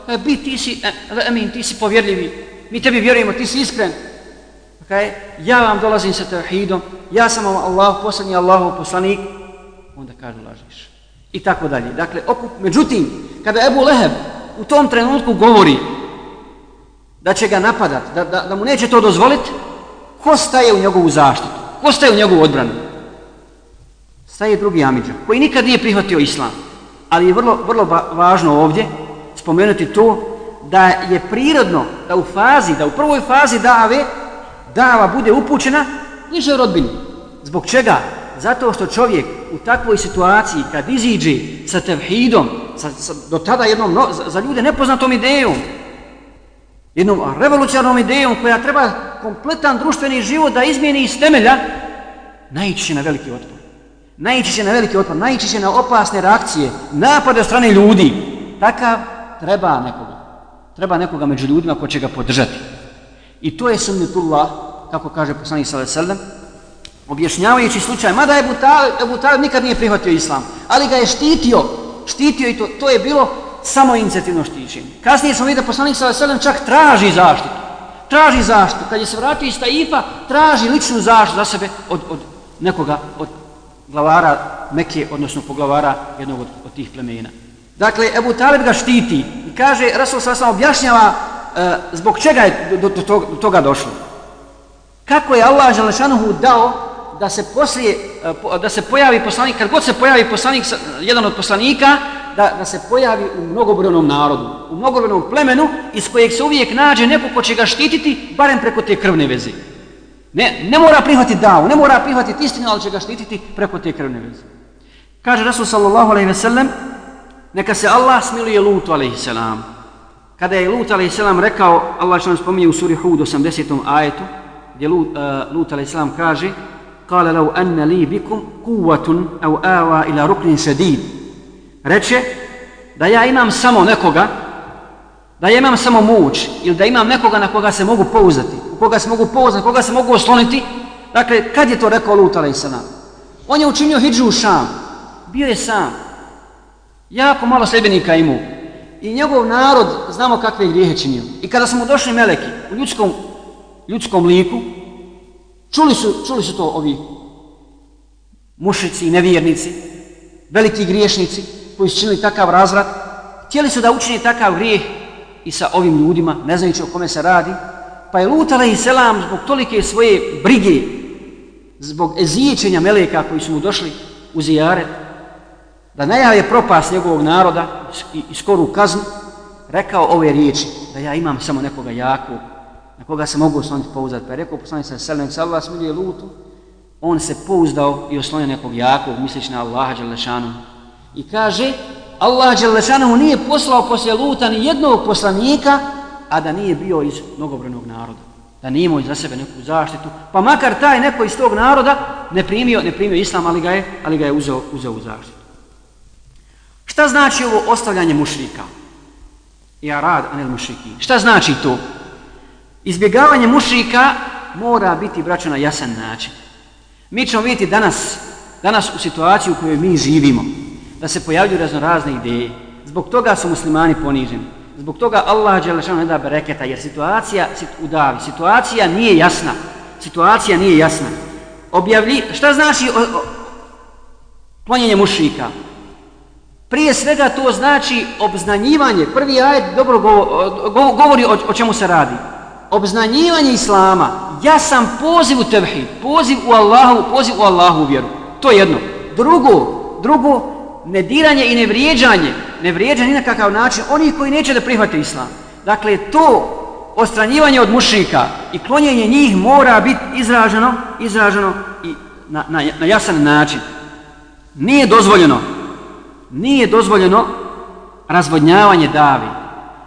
e, bi ti si, e, e amin, ti si povjedljivi, mi tebi vjerujemo, ti si iskren, Okay? Ja vam dolazim sa tevhidom, ja sam vam Allah, posljednji Allahov poslanik, onda kaže lažiš. I tako dalje. Dakle, okup, međutim, kada Ebu Leheb u tom trenutku govori da će ga napadat, da, da, da mu neće to dozvoliti, ko staje u njegovu zaštitu? Ko staje u njegovu odbranu? Staje drugi Amidža, koji nikad nije prihvatio islam. Ali je vrlo, vrlo važno ovdje spomenuti to da je prirodno da u fazi, da u prvoj fazi dave dava bude upućena niže rodbini. Zbog čega? Zato što čovjek u takvoj situaciji kad iziđe sa tevhidom, sa, sa, do tada jednom, no, za, za ljude nepoznatom idejom, jednom revolucionarnom idejom koja treba kompletan društveni život da izmijeni iz temelja, najići će na veliki otpor. Najići će na veliki otpor, najići će na opasne reakcije, napade od strane ljudi. Takav treba nekoga. Treba nekoga među ljudima ko će ga podržati. I to je sunnetullah, kako kaže poslanik sallallahu alejhi ve sellem, objašnjavajući slučaj, mada Ebu Talib, Ebu Talib nikad nije prihvatio islam, ali ga je štitio, štitio i to, to je bilo samo inicijativno štićenje. Kasnije smo vidjeli da poslanik sallallahu alejhi ve sellem čak traži zaštitu. Traži zaštitu. Kad je se vratio iz Taifa, traži ličnu zaštitu za sebe od, od nekoga, od glavara Mekke, odnosno poglavara jednog od, od tih plemena. Dakle, Ebu Talib ga štiti i kaže, Rasul sallallahu objašnjava E, zbog čega je do, do, do toga došlo? Kako je Allah Želešanuhu dao da se poslije, eh, da se pojavi poslanik, kad god se pojavi poslanik, eh, jedan od poslanika, da, da se pojavi u mnogobrojnom narodu, u mnogobrojnom plemenu, iz kojeg se uvijek nađe neko ko će ga štititi, barem preko te krvne veze. Ne, ne mora prihvatiti davu, ne mora prihvatiti istinu, ali će ga štititi preko te krvne veze. Kaže Rasul sallallahu alaihi ve sellem, neka se Allah smiluje lutu alaihi selam. kada je Lut selam rekao, Allah što nam spominje u suri Hud 80. ajetu, gdje Lut, uh, Lut a.s. kaže, kale lau anna li bikum kuvatun au awa ila ruknin šedid. Reče, da ja imam samo nekoga, da ja imam samo muć, ili da imam nekoga na koga se mogu pouzati, u koga se mogu pouzati, koga se mogu osloniti, dakle, kad je to rekao Lut a.s. On je učinio hijđu u Šam, bio je sam, jako malo sljebenika imao, I njegov narod, znamo kakve grijehe činio. I kada smo došli meleki u ljudskom ljudskom liku, čuli su, čuli su to ovi mušici i nevjernici, veliki griješnici koji su činili takav razvrat, htjeli su da učini takav grijeh i sa ovim ljudima, ne znajući o kome se radi, pa je Lut i selam zbog tolike svoje brige, zbog ezijećenja meleka koji su mu došli u zijaret, da najave propast njegovog naroda i, i skoru kaznu, rekao ove riječi, da ja imam samo nekoga jakog, na koga se mogu osloniti pouzdati. Pa je rekao poslanik sa selem, sa Allah smiluje Lutu, on se pouzdao i oslonio nekog jakog, misleći na Allaha Đalešanu. I kaže, Allah Đalešanu nije poslao poslije Luta ni jednog poslanika, a da nije bio iz mnogobrojnog naroda. Da nije imao za sebe neku zaštitu. Pa makar taj neko iz tog naroda ne primio, ne primio islam, ali ga je, ali ga je uzeo, uzeo u zaštitu. Šta znači ovo ostavljanje mušrika? Ja rad anel mušriki. Šta znači to? Izbjegavanje mušrika mora biti braćo na jasan način. Mi ćemo vidjeti danas, danas u situaciji u kojoj mi živimo, da se pojavljuju raznorazne ideje. Zbog toga su muslimani poniženi. Zbog toga Allah Đelešanu ne da bereketa, jer situacija u davi, situacija nije jasna. Situacija nije jasna. Objavlji, šta znači o, o, klonjenje mušika? Prije svega to znači obznanjivanje. Prvi ajet dobro govori o, o čemu se radi. Obznanjivanje Islama. Ja sam poziv u tevhid, poziv u Allahu, poziv u Allahu vjeru. To je jedno. Drugo, drugo, nediranje i nevrijeđanje, nevrijeđanje ni na kakav način, oni koji neće da prihvate islam. Dakle, to ostranjivanje od mušrika i klonjenje njih mora biti izraženo, izraženo i na, na, na jasan način. Nije dozvoljeno, nije dozvoljeno razvodnjavanje davi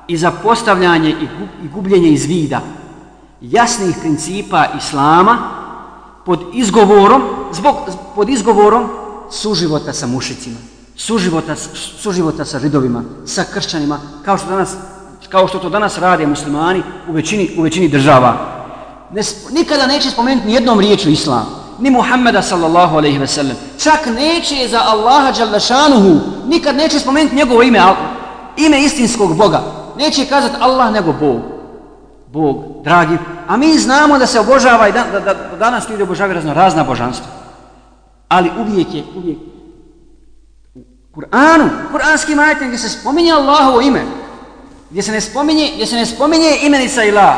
i zapostavljanje i gubljenje iz vida jasnih principa islama pod izgovorom, zbog, pod izgovorom suživota sa mušicima suživota, suživota sa židovima, sa kršćanima, kao što, danas, kao što to danas rade muslimani u većini, u većini država. Ne, nikada neće spomenuti ni jednom riječu islam, ni Muhammeda sallallahu alaihi ve sellem. Čak neće za Allaha dželle šanuhu nikad neće spomenuti njegovo ime, ime istinskog Boga. Neće kazati Allah nego Bog. Bog, dragi. A mi znamo da se obožava i da, da, da, danas ljudi obožavaju razno razna božanstva. Ali uvijek je, uvijek Kur'anu, kuranski ajetima gdje se spominje Allahovo ime, gdje se ne spominje, gdje se ne spominje imenica ilah,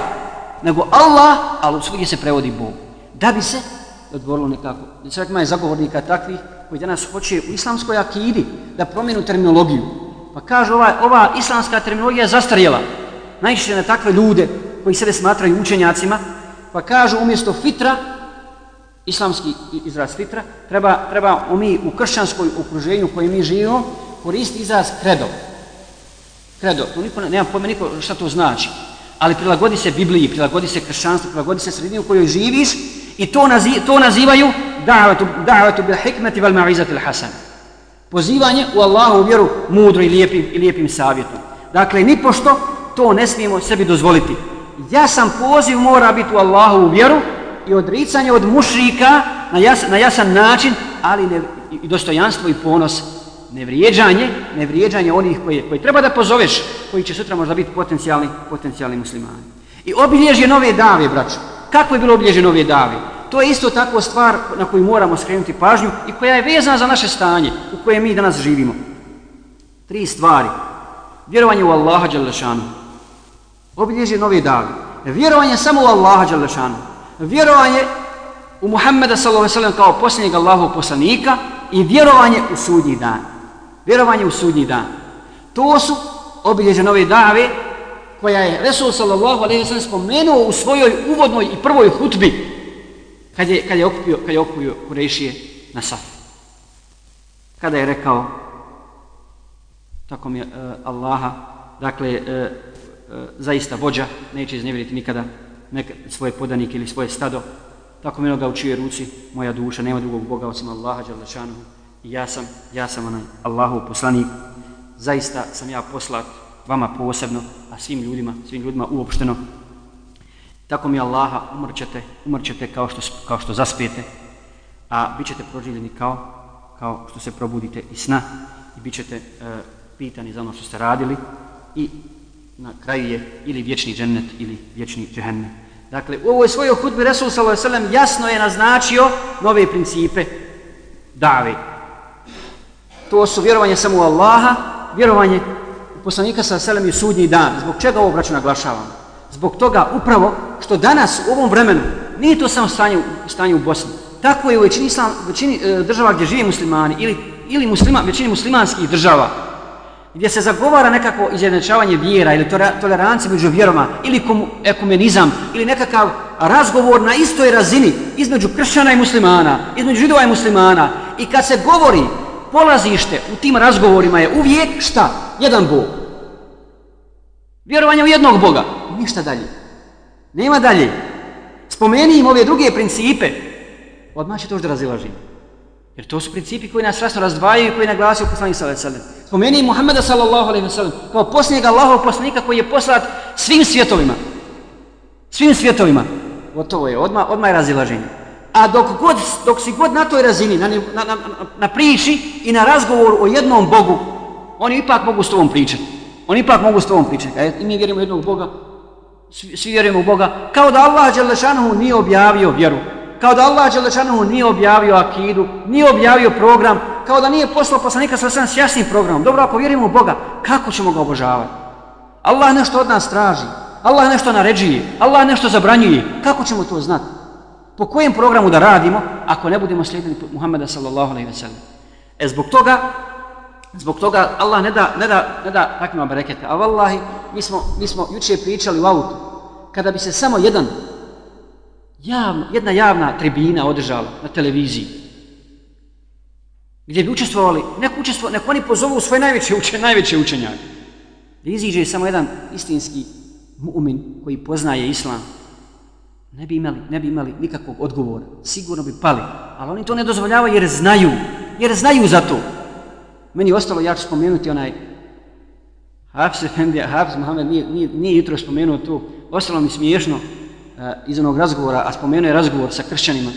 nego Allah, ali u svojeg se prevodi Bog. Da bi se odgovorilo nekako. Čak ima je zagovornika takvih koji danas hoće u islamskoj akidi da promijenu terminologiju. Pa kaže ova, ova islamska terminologija je zastarjela. Najčešće na takve ljude koji sebe smatraju učenjacima, pa kažu umjesto fitra, islamski izraz fitra, treba, treba mi u kršćanskoj okruženju u kojem mi živimo koristi izraz kredo. Kredo, to niko, nema pojme niko šta to znači. Ali prilagodi se Bibliji, prilagodi se kršćanstvu, prilagodi se sredini u kojoj živiš i to, nazi, to nazivaju da'vatu, da'vatu bil hikmeti val ma'izati hasan. Pozivanje u Allahu vjeru mudro i lijepim, i lijepim savjetom. Dakle, ni pošto to ne smijemo sebi dozvoliti. Ja sam poziv mora biti u Allahu vjeru i odricanje od mušrika na, jas, na jasan način, ali ne, i dostojanstvo i ponos, nevrijeđanje, nevrijeđanje onih koje, koje treba da pozoveš, koji će sutra možda biti potencijalni, potencijalni muslimani. I obilježje nove dave, braćo. Kako je bilo obilježje nove dave? To je isto tako stvar na koju moramo skrenuti pažnju i koja je vezana za naše stanje u kojem mi danas živimo. Tri stvari. Vjerovanje u Allaha Đalešanu. Obilježi novi dan. Vjerovanje samo u Allaha Đalešanu vjerovanje u Muhammeda s.a.v. kao posljednjeg Allahov poslanika i vjerovanje u sudnji dan. Vjerovanje u sudnji dan. To su obilježe nove dave koja je Resul s.a.v. spomenuo u svojoj uvodnoj i prvoj hutbi kad je, kad je okupio, kad je okupio Kurešije na Saf. Kada je rekao tako mi je uh, Allaha, dakle, uh, uh, zaista vođa, neće iznevjeriti nikada neka, svoje podanike ili svoje stado, tako mi ga u čije ruci moja duša, nema drugog Boga osim Allaha Đalešanu. I ja sam, ja sam onaj Allahov poslanik. Zaista sam ja poslat vama posebno, a svim ljudima, svim ljudima uopšteno. Tako mi Allaha umrćete, umrćete kao što, kao što zaspijete, a bit ćete proživljeni kao, kao što se probudite iz sna i bit ćete e, pitani za ono što ste radili i na kraju je ili vječni džennet ili vječni džehennem. Dakle, u ovoj svojoj hudbi Resul s.a.v. jasno je naznačio nove principe dave. To su vjerovanje samo u Allaha, vjerovanje u poslanika s.a.v. i sudnji dan. Zbog čega ovo braću naglašavam? Zbog toga upravo što danas u ovom vremenu nije to samo stanje, stanje u Bosni. Tako je u većini, islam, većini e, država gdje žive muslimani ili, ili muslima, većini muslimanskih država gdje se zagovara nekako izjednačavanje vjera ili tolerancije među vjeroma ili ekumenizam ili nekakav razgovor na istoj razini između kršćana i muslimana, između židova i muslimana i kad se govori polazište u tim razgovorima je uvijek šta? Jedan Bog. Vjerovanje u jednog Boga. Ništa dalje. Nema dalje. Spomeni im ove druge principe. Odmah će to da razilaži. Jer to su principi koji nas rasno razdvajaju i koji naglasio poslanik sallallahu alejhi ve. Spomeni Muhameda sallallahu alejhi ve sellem kao posljednjeg Allahovog poslanika koji je poslat svim svjetovima. Svim svjetovima. Gotovo je, odmah, odmah je razilaženje. A dok, god, dok si god na toj razini, na, na, na, na priči i na razgovoru o jednom Bogu, oni ipak mogu s tobom pričati. Oni ipak mogu s tobom pričati. I mi vjerujemo jednog Boga, svi, svi vjerujemo u Boga, kao da Allah Đelešanohu nije objavio vjeru kao da Allah Đelešanohu nije objavio akidu, nije objavio program, kao da nije poslao poslanika sa sam s jasnim programom. Dobro, ako vjerujemo u Boga, kako ćemo ga obožavati? Allah nešto od nas traži, Allah nešto naređuje, Allah nešto zabranjuje. Kako ćemo to znati? Po kojem programu da radimo ako ne budemo slijedili Muhammeda sallallahu alaihi ve sellem? E zbog toga, zbog toga Allah ne da, ne da, ne da takvima berekete. A vallahi, mi smo, mi smo juče pričali u autu, kada bi se samo jedan javna, jedna javna tribina održala na televiziji gdje bi učestvovali, neko, učestvo, neko oni pozovu svoje najveće, uče, najveće učenjake. Da iziđe samo jedan istinski mu'min koji poznaje islam, ne bi imali, ne bi imali nikakvog odgovora. Sigurno bi pali. Ali oni to ne dozvoljavaju jer znaju. Jer znaju za to. Meni ostalo, ja ću spomenuti onaj Hafs Efendija, Hafs Mohamed nije, nije, nije jutro spomenuo tu, Ostalo mi smiješno e, iz onog razgovora, a spomenuo je razgovor sa kršćanima,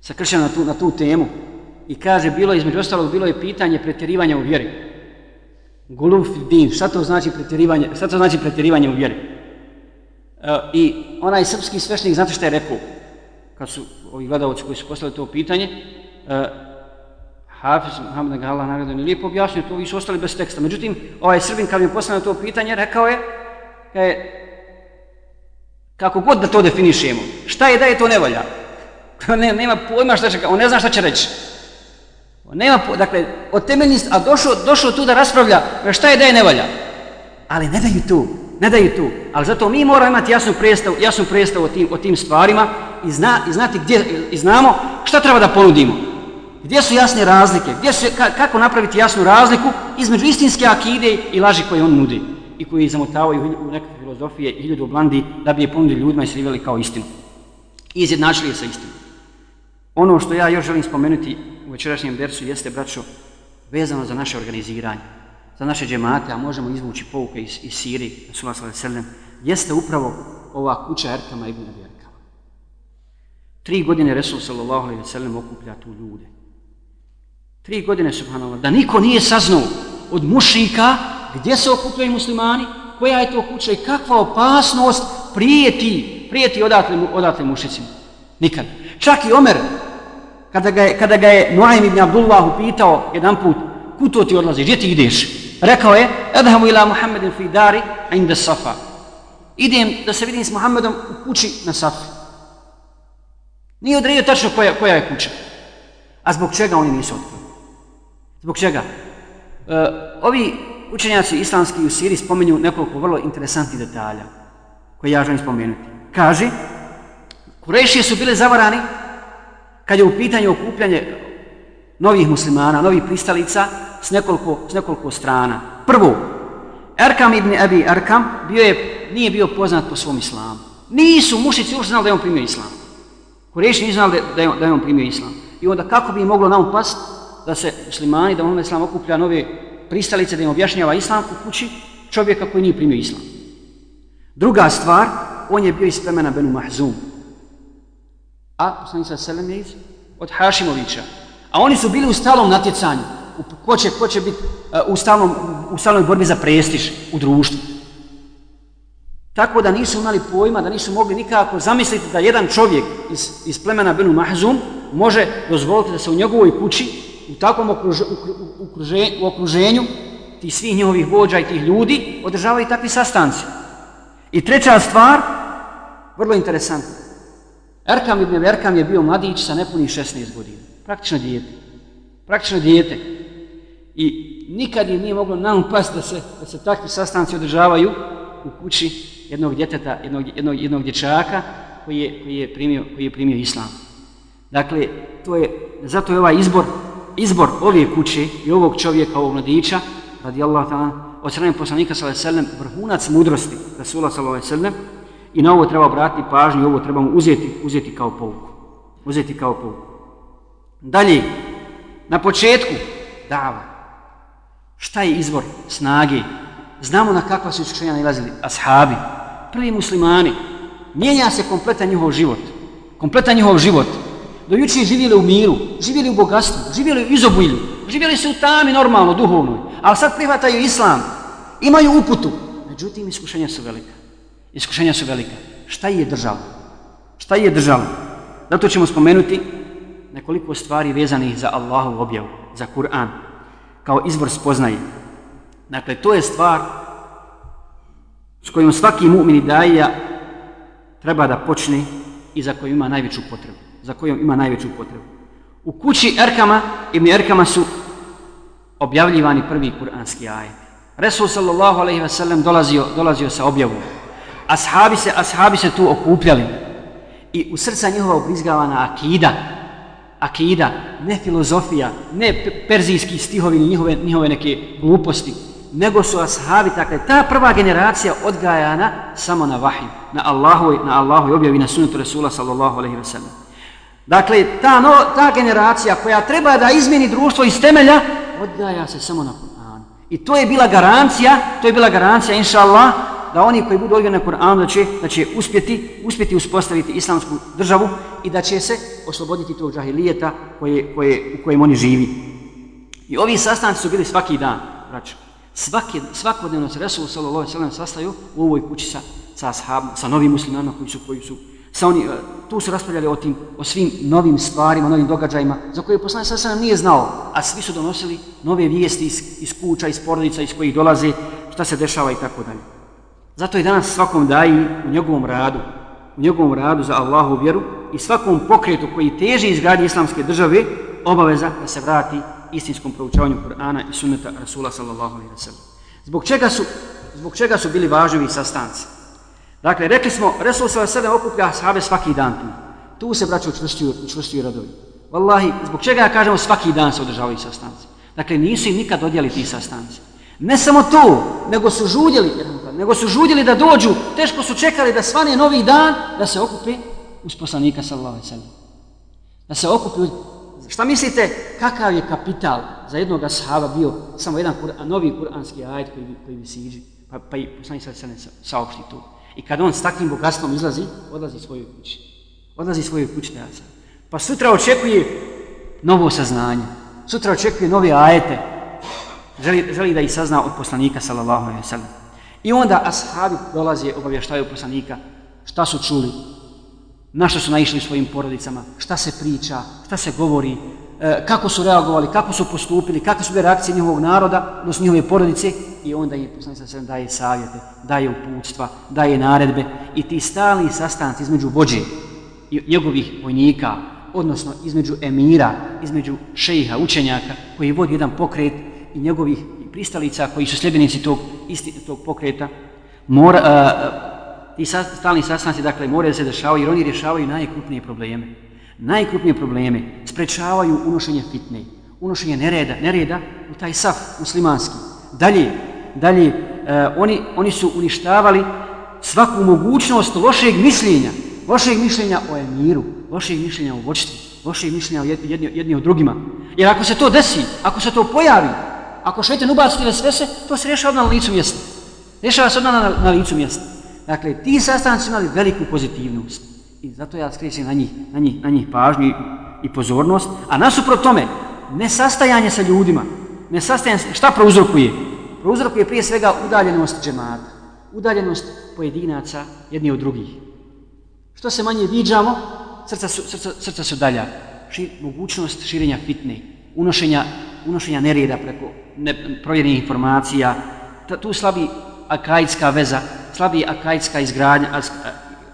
sa kršćanima na tu, na tu temu, i kaže, bilo je, između ostalog, bilo je pitanje pretjerivanja u vjeri. Guluf din, šta to znači pretjerivanje, šta to znači pretjerivanje u vjeri? E, I onaj srpski svešnik, znate šta je rekao, kad su ovi gledalci koji su postavili to pitanje, e, Hafiz Muhammed Gala nagradan je lijepo objasnio to, i su ostali bez teksta. Međutim, ovaj srbin kad mi je poslao to pitanje, rekao je, je Kako god da to definišemo. Šta je da je to nevolja? ne, nema pojma šta će, on ne zna šta će reći. On nema, po, dakle, od temeljni, a došao, došao tu da raspravlja šta je da je nevolja. Ali ne daju tu, ne daju tu. Ali zato mi moramo imati jasnu predstavu, jasnu predstavu o tim, o tim stvarima i, zna, i znati gdje, i znamo šta treba da ponudimo. Gdje su jasne razlike, gdje su, kako napraviti jasnu razliku između istinske akide i laži koje on nudi i koji zamotavaju u nekakve filozofije i hiljadu blandi da bi je ponudili ljudima i sriveli kao istinu. I izjednačili je sa istinom. Ono što ja još želim spomenuti u večerašnjem dersu jeste, braćo, vezano za naše organiziranje, za naše džemate, a možemo izvući pouke iz, iz Siri, Rasulullah s.a.v. jeste upravo ova kuća Erkama i Ibn Erkama. Tri godine Resul sallallahu alaihi ve sellem okuplja tu ljude. Tri godine, subhanallah, da niko nije saznao od mušika gdje se okupljaju muslimani, koja je to kuća i kakva opasnost prijeti, prijeti odatle, odatle mušicima. Nikad. Čak i Omer, kada ga je, kada ga je Nuaym ibn Abdullah upitao jedan put, kuto ti odlaziš, gdje ti ideš? Rekao je, edhamu ila Muhammedin fi dari, inda safa. Idem da se vidim s Muhammedom u kući na safi. Nije odredio tačno koja, koja je kuća. A zbog čega oni nisu otkrili? Zbog čega? Uh, ovi učenjaci islamski u Siriji spomenju nekoliko vrlo interesantnih detalja koje ja želim spomenuti. Kaže, Kurešije su bile zavarani kad je u pitanju okupljanje novih muslimana, novih pristalica s nekoliko, s nekoliko strana. Prvo, Erkam ibn Abi Erkam bio je, nije bio poznat po svom islamu. Nisu mušici uopšte znali da je on primio islam. Kurešije nisu znali da je, da je on primio islam. I onda kako bi moglo nam past da se muslimani, da Muhammed islam okuplja nove pristalice da im objašnjava islam u kući čovjeka koji nije primio islam. Druga stvar, on je bio iz plemena Benu Mahzum. A, poslanik sa Selem je iz, od Hašimovića. A oni su bili u stalnom natjecanju. U, ko, će, ko će biti uh, e, u, stalnom, u stalnoj borbi za prestiž u društvu. tako da nisu imali pojma, da nisu mogli nikako zamisliti da jedan čovjek iz, iz plemena Benu Mahzum može dozvoliti da se u njegovoj kući, u takvom okruže, okruže, u okruženju, ti svih njihovih vođa i tih ljudi, održavaju takvi sastanci. I treća stvar, vrlo interesantna. Erkam ibn Erkam je bio mladić sa nepunih 16 godina. Praktično dijete. Praktično dijete. I nikad je nije moglo nam pasti da se, da se takvi sastanci održavaju u kući jednog djeteta, jednog, jednog, jednog dječaka koji je, koji, je primio, koji je primio islam. Dakle, to je, zato je ovaj izbor, izbor ove kuće i ovog čovjeka, ovog mladića, radi Allah ta'ala, od strane poslanika s.a.v. vrhunac mudrosti Rasula s.a.v. I na ovo treba obratiti pažnju i ovo trebamo uzeti, uzeti kao pouku. Uzeti kao pouku. Dalje, na početku, dava. Šta je izvor snage? Znamo na kakva su iskušenja nalazili ashabi, prvi muslimani. Mijenja se kompletan njihov život. Kompletan njihov život. Do juče živjeli u miru, živjeli u bogatstvu, živjeli u izobulju, živjeli su u tami normalno, duhovnoj. Ali sad prihvataju islam, imaju uputu. Međutim, iskušenja su velika. Iskušenja su velika. Šta je država? Šta je država? Zato ćemo spomenuti nekoliko stvari vezanih za Allahu objavu, za Kur'an, kao izvor spoznaje. Dakle, to je stvar s kojom svaki mu'min daija treba da počne i za koju ima najveću potrebu. Za kojom ima najveću potrebu. U kući Erkama, ibn Erkama su objavljivani prvi kuranski ajet. Resul sallallahu alaihi ve sellem dolazio, dolazio sa objavom. Ashabi se, ashabi se tu okupljali. I u srca njihova ubrizgavana akida, akida, ne filozofija, ne perzijski stihovi, njihove, njihove neke gluposti, nego su ashabi, dakle, ta prva generacija odgajana samo na vahiju, na Allahu, na Allahu i objavi na sunetu Resula sallallahu alaihi wa sallam. Dakle, ta, no, ta generacija koja treba da izmeni društvo iz temelja, odgaja se samo na Kur'an. I to je bila garancija, to je bila garancija, inša Allah, da oni koji budu odgledani na Kur'an, da će, da će uspjeti, uspjeti uspostaviti islamsku državu i da će se osloboditi tog džahilijeta koje, koje, u kojem oni živi. I ovi sastanci su bili svaki dan, braćo. Svaki, svakodnevno se Resul sallallahu alejhi ve sellem sastaju u ovoj kući sa sa ashab, sa novim muslimanima koji su koji su sa oni e, tu su raspravljali o tim o svim novim stvarima, novim događajima za koje poslanik sallallahu nije znao, a svi su donosili nove vijesti iz, iz kuća, iz porodica iz kojih dolaze, šta se dešava i tako dalje. Zato i danas svakom daji u njegovom radu, u njegovom radu za Allahu vjeru i svakom pokretu koji teži izgradnje islamske države obaveza da se vrati istinskom proučavanju Kur'ana i sunneta Rasula sallallahu alaihi wa sallam. Zbog čega su, zbog čega su bili važni sastanci? Dakle, rekli smo, Resul sallallahu alaihi okuplja sahabe svaki dan tu. Tu se braću učvrstuju, učvrstuju radovi. Wallahi, zbog čega ja kažemo svaki dan se održavaju sastanci? Dakle, nisu im nikad odjeli ti sastanci. Ne samo to, nego su žudjeli, nego su žudjeli da dođu, teško su čekali da svane novi dan, da se okupi uz poslanika sallallahu alaihi sallam. Da se okupi Šta mislite, kakav je kapital za jednog ashaba bio samo jedan kur, novi kuranski ajet koji, koji mi siđi, pa, pa i poslanik sallallahu alaihi sallam saopšti tu. I kad on s takvim bogatstvom izlazi, odlazi svojoj kući. Odlazi svojoj kući da Pa sutra očekuje novo saznanje. Sutra očekuje nove ajete. Želi, želi da ih sazna od poslanika, sallallahu alaihi sallam. I onda ashabi dolaze, obavještaju poslanika šta su čuli, na što su naišli svojim porodicama, šta se priča, šta se govori, E, kako su reagovali, kako su postupili, kakve su bile reakcije njihovog naroda, odnosno njihove porodice, i onda im poslanica se daje savjete, daje uputstva, daje naredbe i ti stalni sastanci između vođe i njegovih vojnika, odnosno između emira, između šejha, učenjaka, koji vodi jedan pokret i njegovih pristalica koji su sljedbenici tog, isti, tog pokreta, mora, e, e, uh, i stalni sastanci, dakle, moraju se dešavaju, jer oni rješavaju najkrupnije probleme. Najkrupnije probleme sprečavaju unošenje fitne, unošenje nereda, nereda u taj saf muslimanski. Dalje, dalje, e, oni, oni su uništavali svaku mogućnost lošeg mišljenja, lošeg mišljenja o emiru, lošeg mišljenja o vočstvu, lošeg mišljenja o jedni, jedni o drugima. Jer ako se to desi, ako se to pojavi, ako šetan ubaciti sve se, to se rješava na licu mjesta. Rješava se odmah na, na licu mjesta. Dakle, ti sastanci imali veliku pozitivnost. I zato ja skrećem na njih, na njih, na njih pažnju i pozornost. A nasuprot tome, nesastajanje sa ljudima, nesastajanje, šta prouzrokuje? Prouzrokuje prije svega udaljenost džemata. udaljenost pojedinaca jedni od drugih. Što se manje viđamo, srca su, srca, srca su dalja. Ši, mogućnost širenja fitne, unošenja, unošenja nereda preko ne, provjerenih informacija, ta, tu slabi akajska veza, slabi akajska izgradnja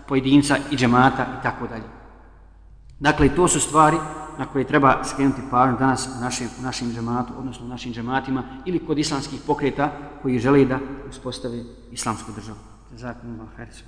pojedinca i džemata i tako dalje. Dakle, to su stvari na koje treba skrenuti pažnju danas u našim, u našim džematu, odnosno u našim džematima ili kod islamskih pokreta koji žele da uspostave islamsku državu. Zakon Allah, hajde se,